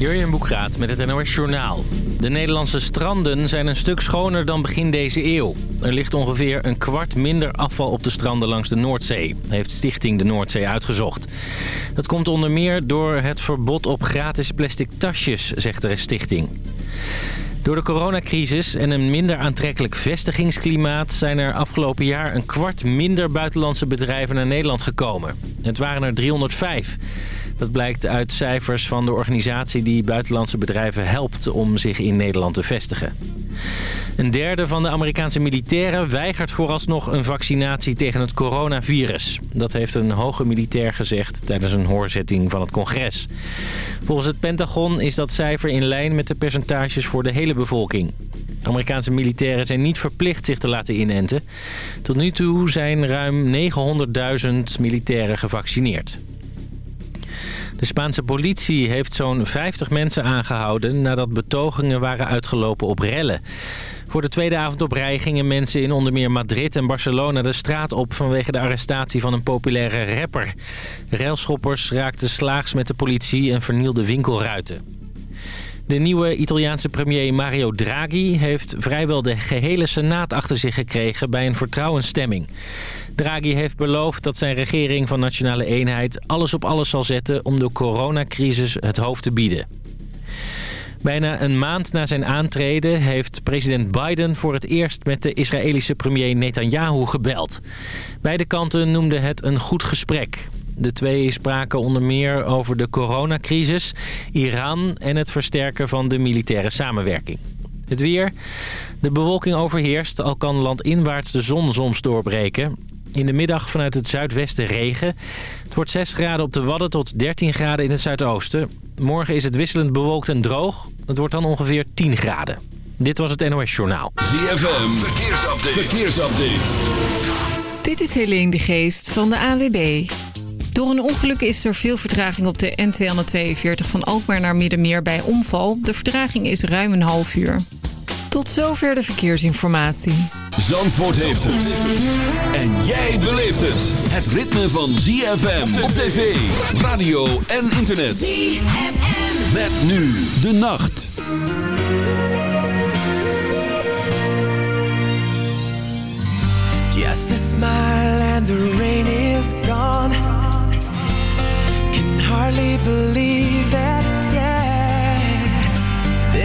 Jurjen Boekraat met het NOS Journaal. De Nederlandse stranden zijn een stuk schoner dan begin deze eeuw. Er ligt ongeveer een kwart minder afval op de stranden langs de Noordzee... heeft Stichting de Noordzee uitgezocht. Dat komt onder meer door het verbod op gratis plastic tasjes, zegt de stichting. Door de coronacrisis en een minder aantrekkelijk vestigingsklimaat... zijn er afgelopen jaar een kwart minder buitenlandse bedrijven naar Nederland gekomen. Het waren er 305. Dat blijkt uit cijfers van de organisatie die buitenlandse bedrijven helpt om zich in Nederland te vestigen. Een derde van de Amerikaanse militairen weigert vooralsnog een vaccinatie tegen het coronavirus. Dat heeft een hoge militair gezegd tijdens een hoorzetting van het congres. Volgens het Pentagon is dat cijfer in lijn met de percentages voor de hele bevolking. Amerikaanse militairen zijn niet verplicht zich te laten inenten. Tot nu toe zijn ruim 900.000 militairen gevaccineerd. De Spaanse politie heeft zo'n 50 mensen aangehouden... nadat betogingen waren uitgelopen op rellen. Voor de tweede avond op rij gingen mensen in onder meer Madrid en Barcelona de straat op... vanwege de arrestatie van een populaire rapper. Railschoppers raakten slaags met de politie en vernielden winkelruiten. De nieuwe Italiaanse premier Mario Draghi heeft vrijwel de gehele Senaat achter zich gekregen bij een vertrouwensstemming. Draghi heeft beloofd dat zijn regering van Nationale Eenheid alles op alles zal zetten om de coronacrisis het hoofd te bieden. Bijna een maand na zijn aantreden heeft president Biden voor het eerst met de Israëlische premier Netanyahu gebeld. Beide kanten noemden het een goed gesprek. De twee spraken onder meer over de coronacrisis, Iran en het versterken van de militaire samenwerking. Het weer. De bewolking overheerst, al kan landinwaarts de zon soms doorbreken. In de middag vanuit het zuidwesten regen. Het wordt 6 graden op de Wadden tot 13 graden in het zuidoosten. Morgen is het wisselend bewolkt en droog. Het wordt dan ongeveer 10 graden. Dit was het NOS Journaal. ZFM, verkeersupdate. verkeersupdate. Dit is Helene de Geest van de AWB. Door een ongeluk is er veel vertraging op de N242 van Alkmaar naar Middenmeer bij omval. De vertraging is ruim een half uur. Tot zover de verkeersinformatie. Zandvoort heeft het. En jij beleeft het. Het ritme van ZFM op tv, radio en internet. ZFM. Met nu de nacht. Just a smile and the rain is gone. Can hardly believe it, yeah.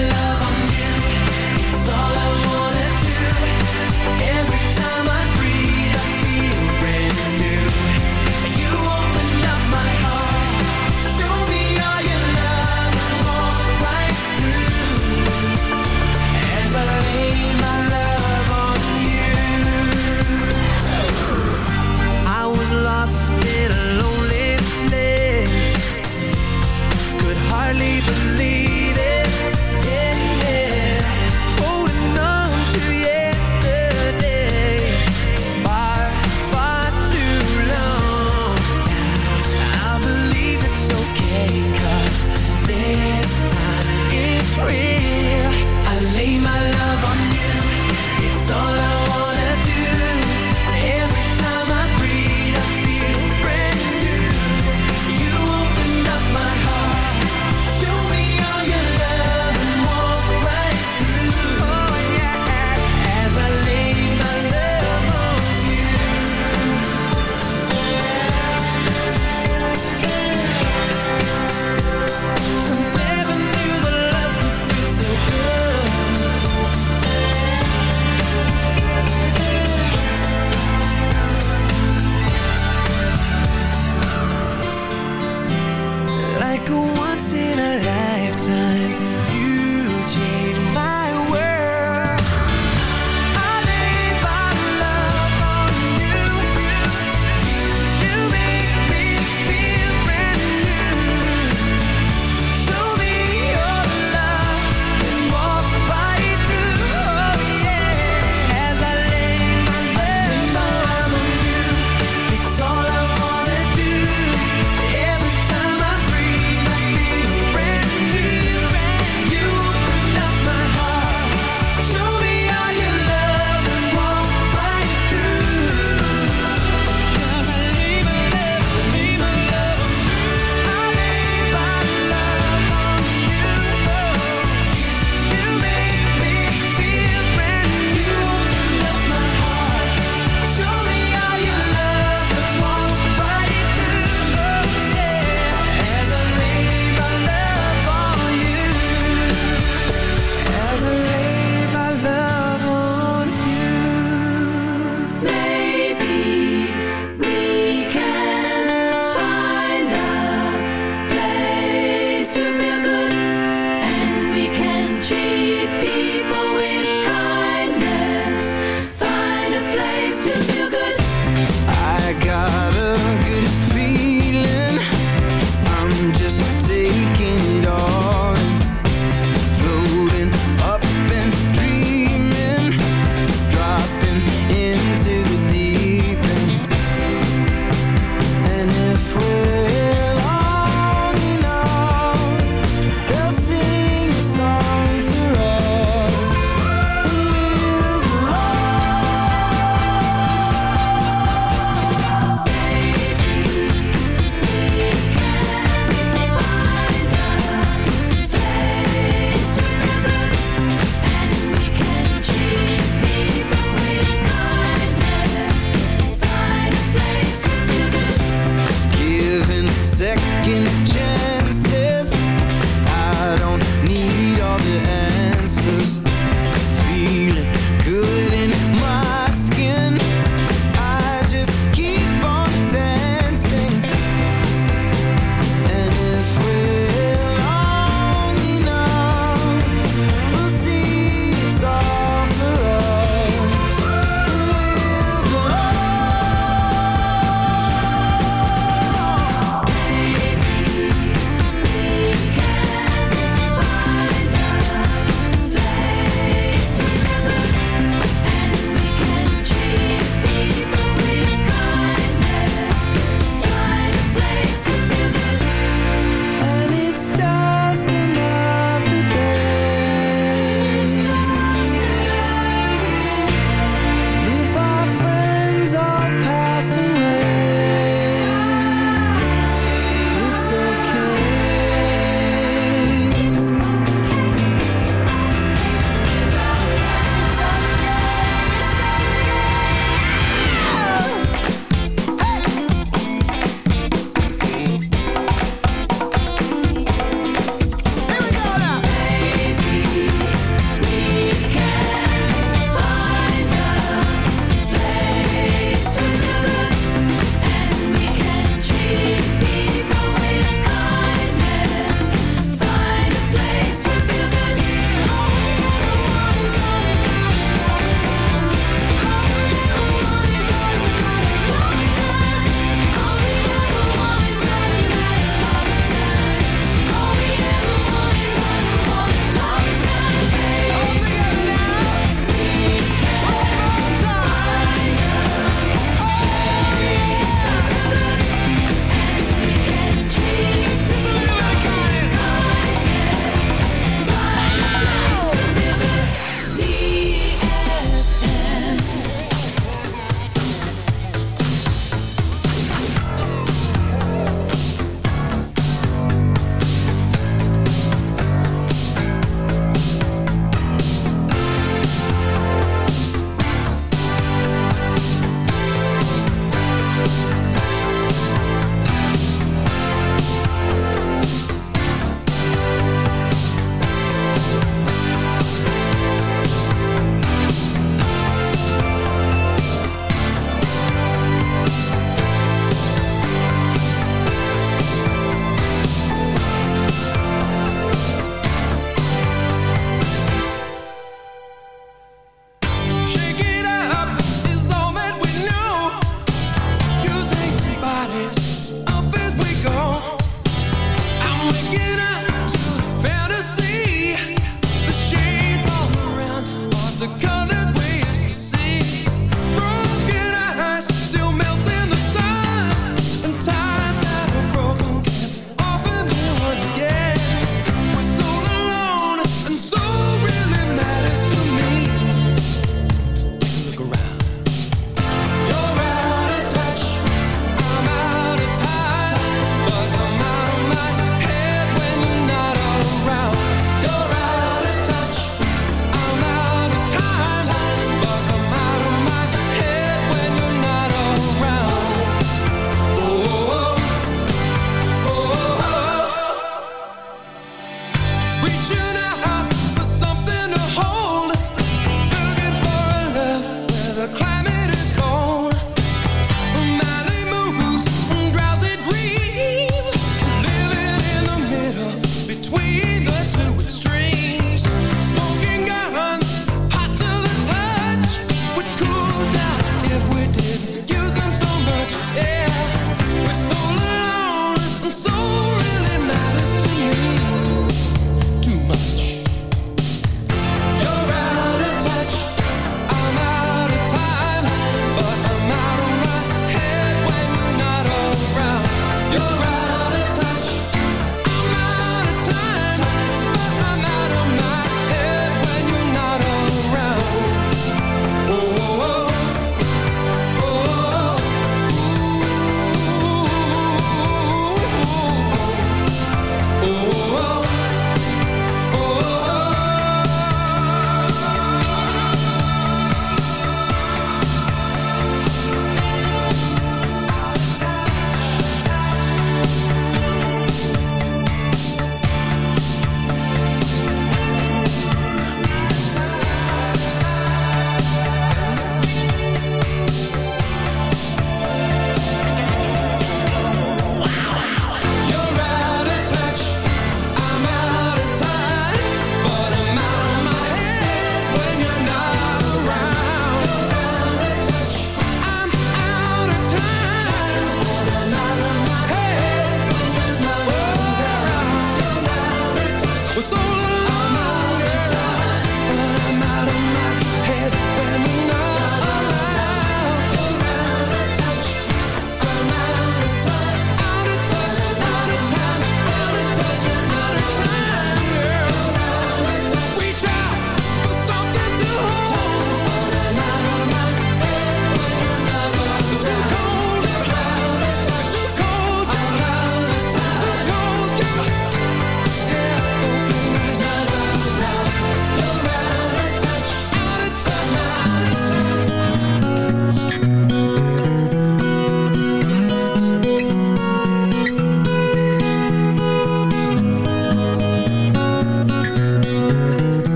la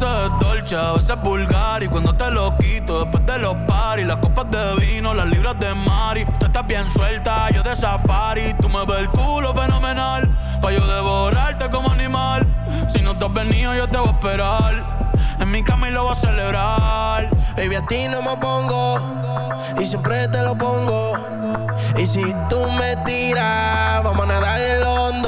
veces es dolce, a veces es vulgar Y cuando te lo quito después de los paris Las copas de vino, las libras de mari Tú estás bien suelta, yo de safari. Tú me ves el culo fenomenal Pa' yo devorarte como animal. Si no te has venido yo te voy a esperar. En mi cama y lo voy a celebrar. Baby, a ti no me pongo y siempre te lo pongo. Y si tú me tiras, vamos a nadar el hondo.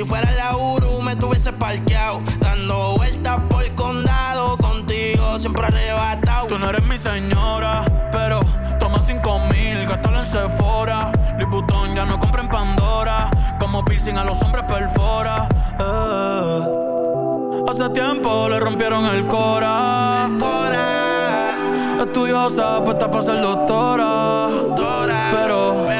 Si fuera la Uru me tuviese parqueado. Dando vueltas por el condado. Contigo siempre arrebatado. Tú no eres mi señora, pero toma cinco mil, gástalo en Sephora. Louis Vuitton ya no compra en Pandora. Como piercing a los hombres perfora. eh. Hace tiempo le rompieron el cora. Estudiosa, puesta para ser doctora. Pero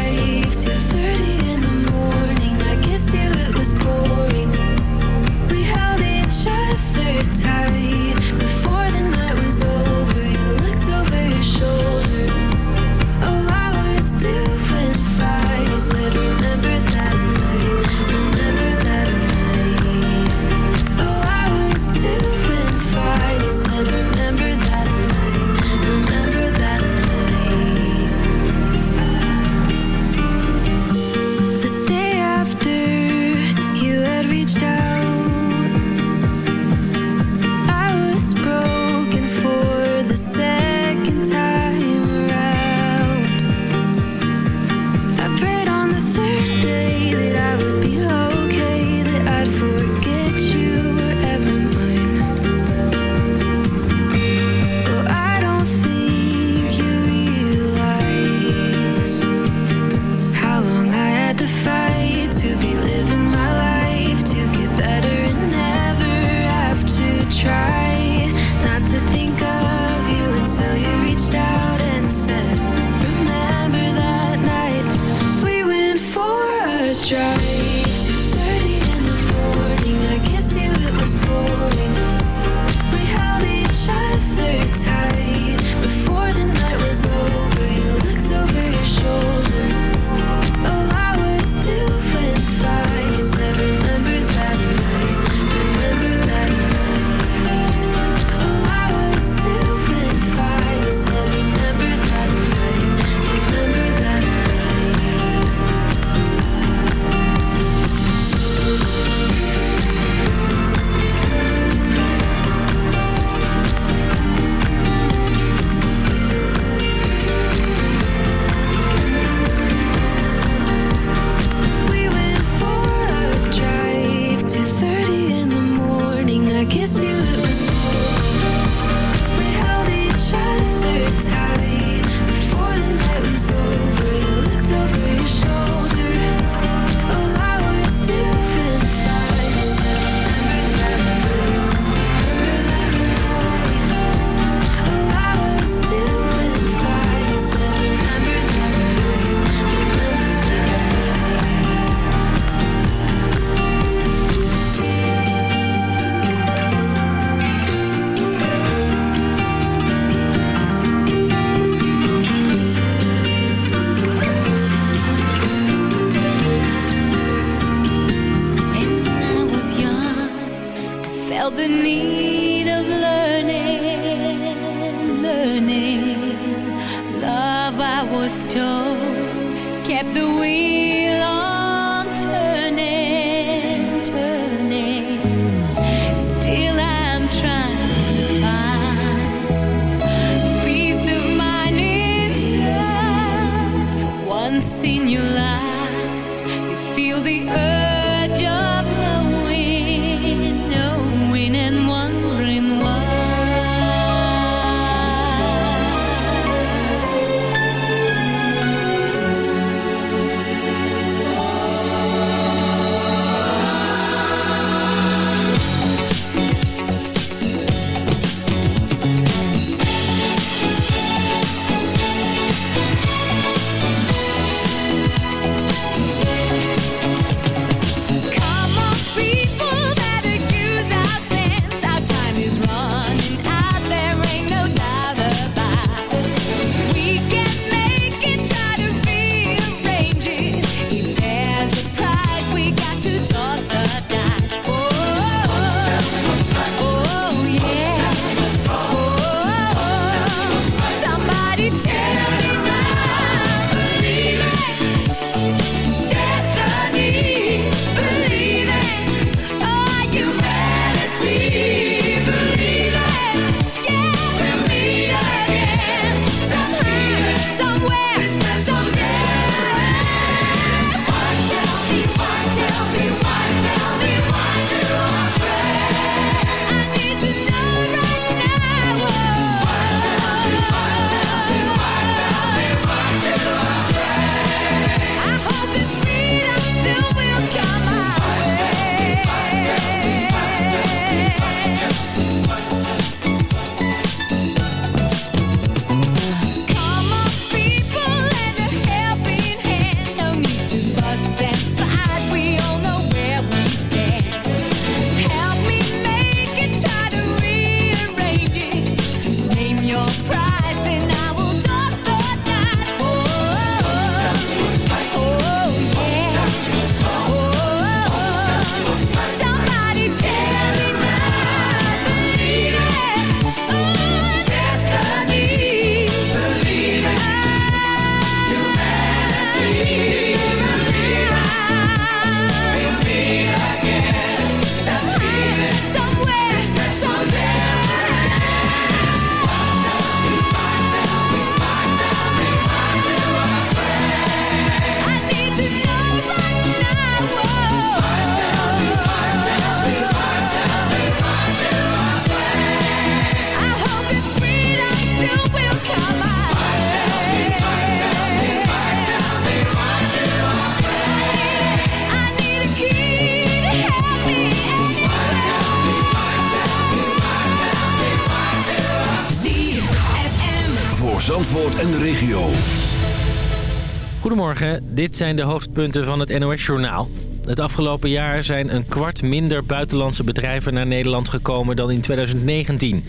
dit zijn de hoofdpunten van het NOS-journaal. Het afgelopen jaar zijn een kwart minder buitenlandse bedrijven naar Nederland gekomen dan in 2019.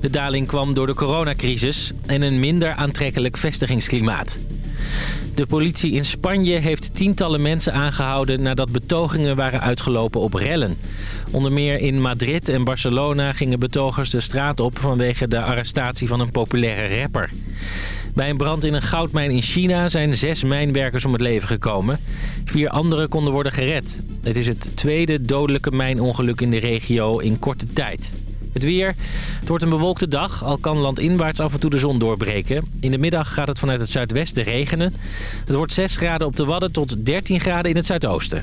De daling kwam door de coronacrisis en een minder aantrekkelijk vestigingsklimaat. De politie in Spanje heeft tientallen mensen aangehouden nadat betogingen waren uitgelopen op rellen. Onder meer in Madrid en Barcelona gingen betogers de straat op vanwege de arrestatie van een populaire rapper. Bij een brand in een goudmijn in China zijn zes mijnwerkers om het leven gekomen. Vier anderen konden worden gered. Het is het tweede dodelijke mijnongeluk in de regio in korte tijd. Het weer. Het wordt een bewolkte dag, al kan landinwaarts af en toe de zon doorbreken. In de middag gaat het vanuit het zuidwesten regenen. Het wordt 6 graden op de Wadden tot 13 graden in het zuidoosten.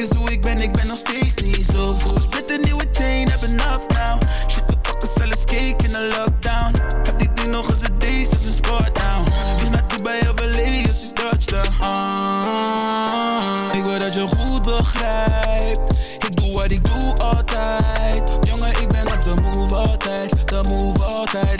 Eens hoe ik ben, ik ben nog steeds niet zo goed. Split een nieuwe chain, heb enough now. Shit, we pakken zelfs cake in de lockdown. Heb dit ding nog eens een days als een sport now. Vlieg naar Dubai of LA als ik touchdown. Ah, ik wil dat je goed begrijpt. Ik doe wat ik doe altijd. Jongen, ik ben op de move altijd. De move altijd,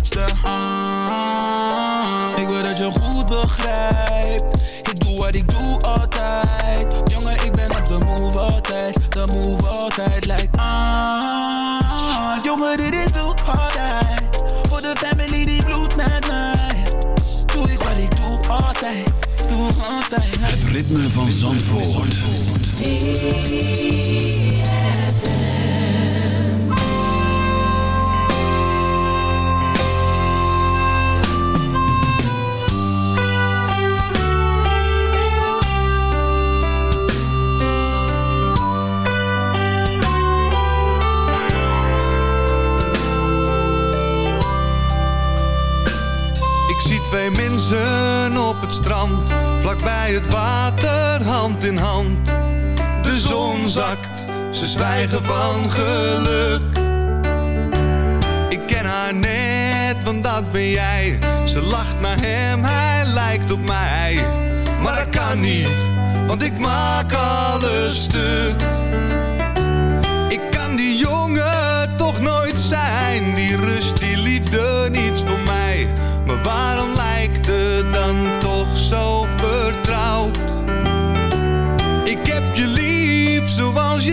Touchdown. Ah, ik wil dat je goed begrijpt. Ik doe wat ik doe altijd. Jongen, ik ben op de move altijd. De move altijd, like ah. Jongen, dit is doe altijd. Voor de family die bloedt met mij. Doe ik wat ik doe altijd. Doe altijd. Het ritme van Zandvoort. See zwijgen van geluk. Ik ken haar net, want dat ben jij. Ze lacht naar hem, hij lijkt op mij. Maar dat kan niet, want ik maak alles stuk.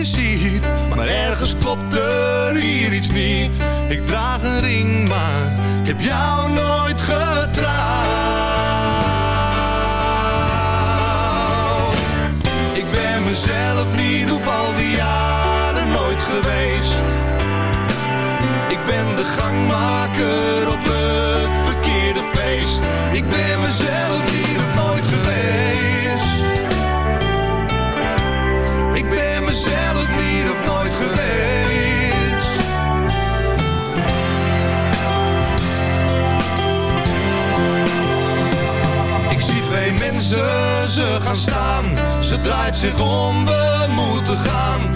ziet. Maar ergens klopt er hier iets niet. Ik draag een ring, maar ik heb jou nog. draait zich om, we moeten gaan.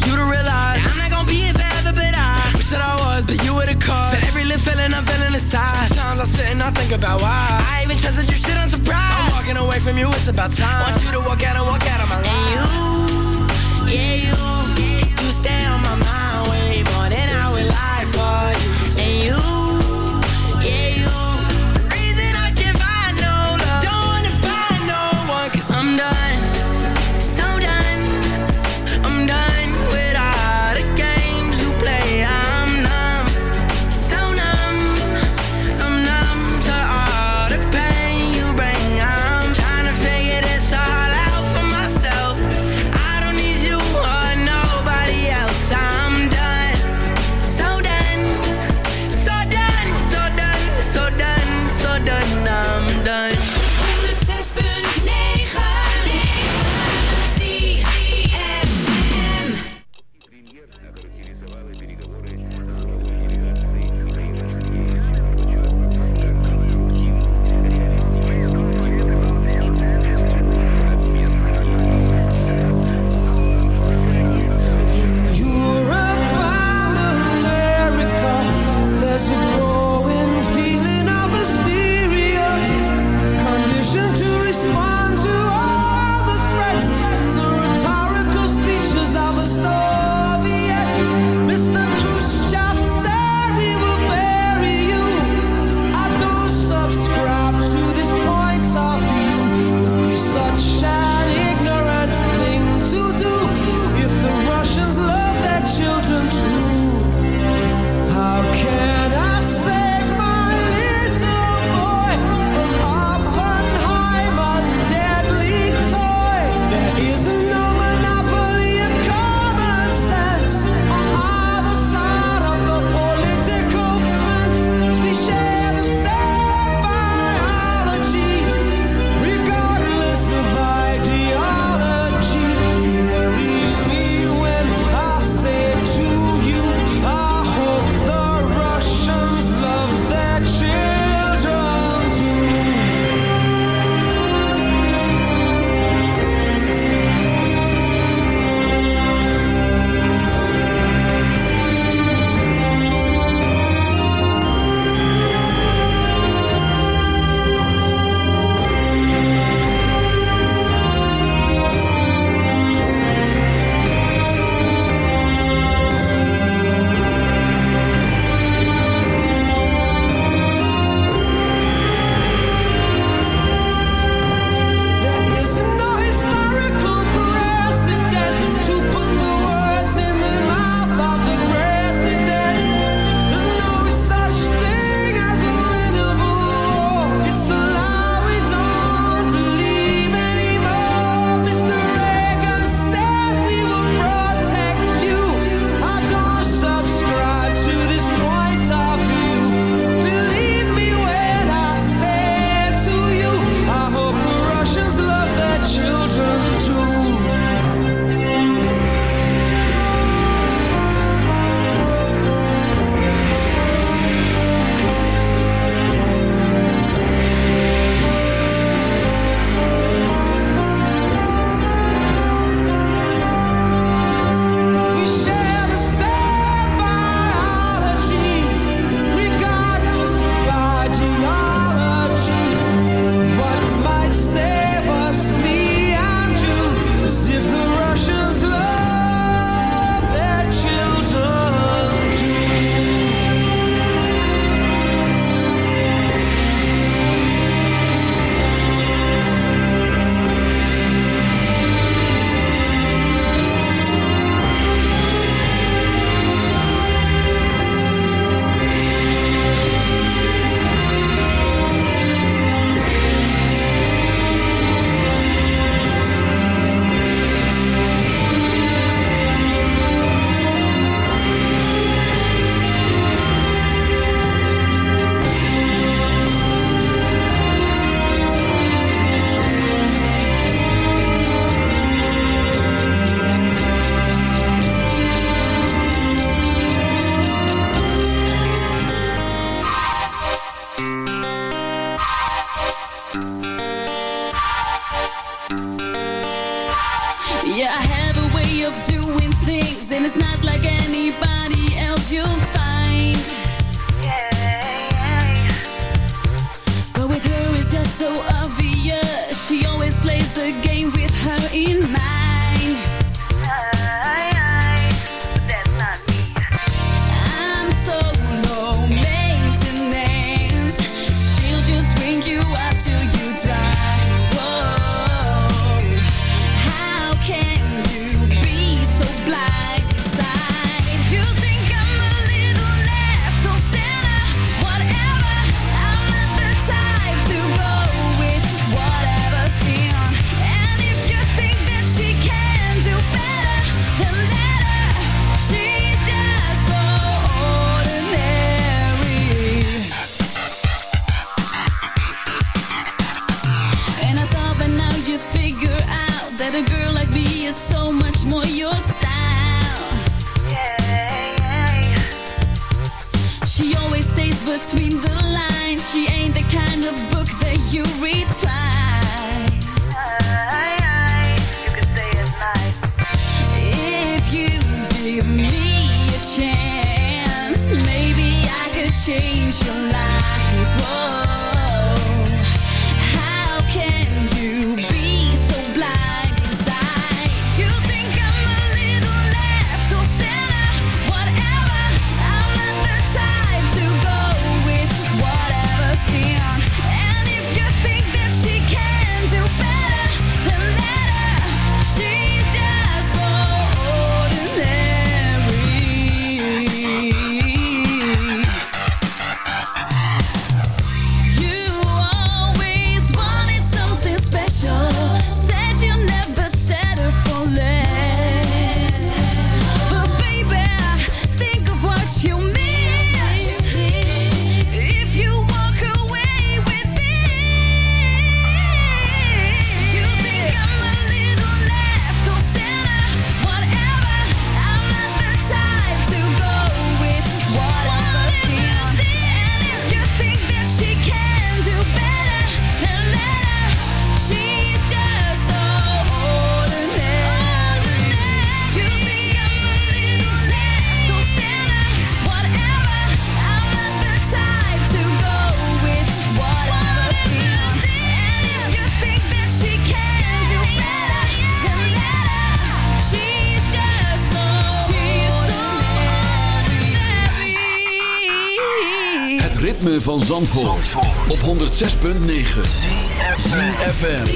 for you to realize I'm not gonna be here forever, but I wish that I was, but you were the cause. For every little feeling I'm feeling inside. Sometimes I sit and I think about why. I even trusted you, shit, I'm surprised. I'm walking away from you, it's about time. Want you to walk out and walk out of my life. And you, yeah, you, you stay on my mind 106.9 ZFM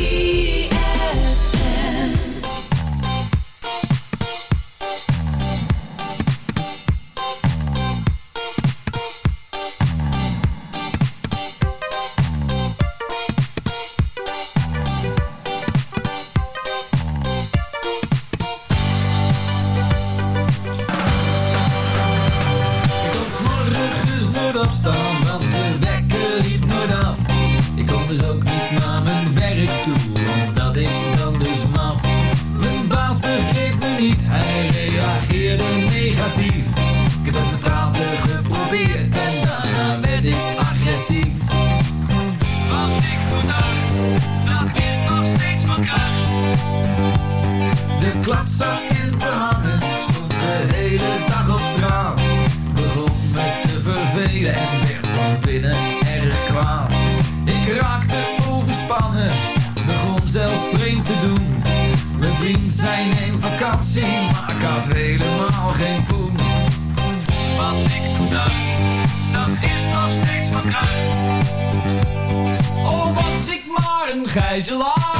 Ik dus opstaan, de dus ook niet naar mijn werk toe, omdat ik dan dus maf. Mijn baas begreep me niet, hij reageerde negatief. Ik heb het praten geprobeerd en daarna werd ik agressief. Wat ik vandaag, dat is nog steeds van kracht. De klad zat in Zij neemt vakantie, maar ik had helemaal geen poen. Wat ik toen dacht, dat is nog steeds van. Oh, was ik maar een gijzelaar.